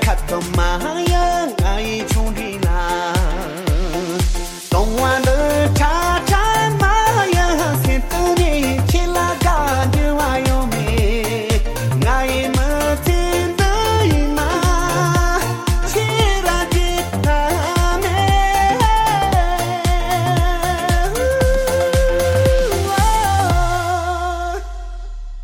cut the mind.